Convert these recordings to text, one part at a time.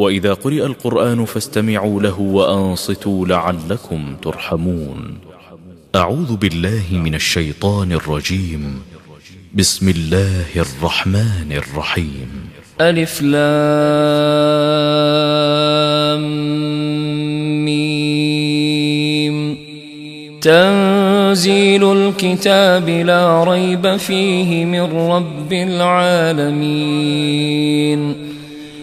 وإذا قرئ القرآن فاستمعوا له وأنصتوا لعلكم ترحمون. أعوذ بالله من الشيطان الرجيم. بسم الله الرحمن الرحيم. ألف لام ميم. تنزيل الكتاب لا ريب فيه من رب العالمين.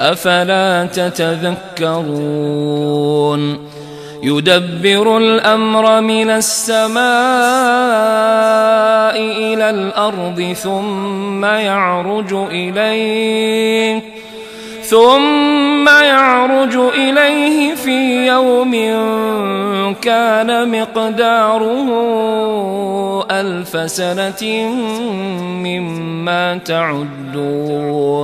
أفلا تتذكرون يدبر الأمر من السماء إلى الأرض ثم يعرج إليه ثم يعرج إليه في يوم كان مقداره ألف سنة مما تعدون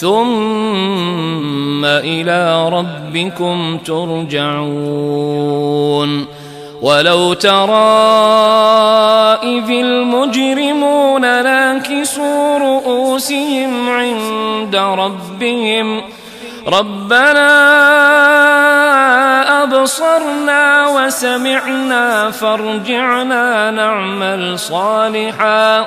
ثم إلى ربكم ترجعون. ولو ترى إذ المجرمون ناكسوا رؤوسهم عند ربهم ربنا أبصرنا وسمعنا فارجعنا نعمل صالحاً.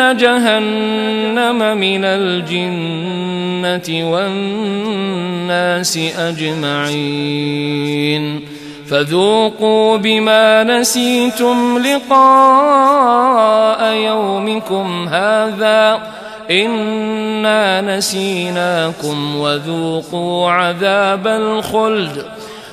جهنم من الجنة والناس أجمعين. فذوقوا بما نسيتم لقاء يومكم هذا. إنا نسيناكم وذوقوا عذاب الخلد.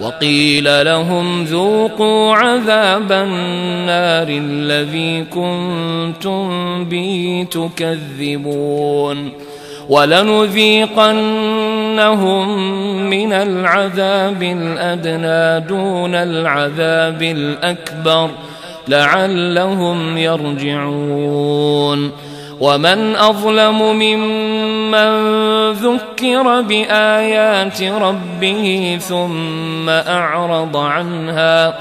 وقيل لهم ذوقوا عذاب النار الذي كنتم به تكذبون ولنذيقنهم من العذاب الأدنى دون العذاب الأكبر لعلهم يرجعون ومن أظلم ممن ذكر بآيات ربه ثم أعرض عنها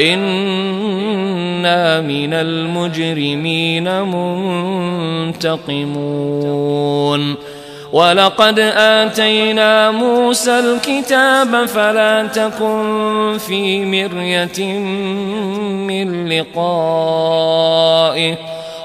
إنا من المجرمين منتقمون. ولقد آتينا موسى الكتاب فلا تكن في مرية من لقائه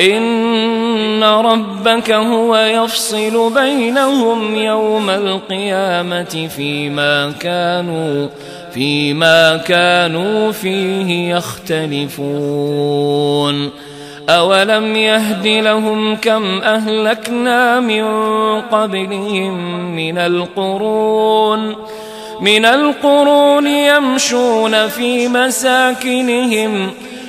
إن ربك هو يفصل بينهم يوم القيامة فيما كانوا فيما كانوا فيه يختلفون. أولم يهد لهم كم أهلكنا من قبلهم من القرون من القرون يمشون في مساكنهم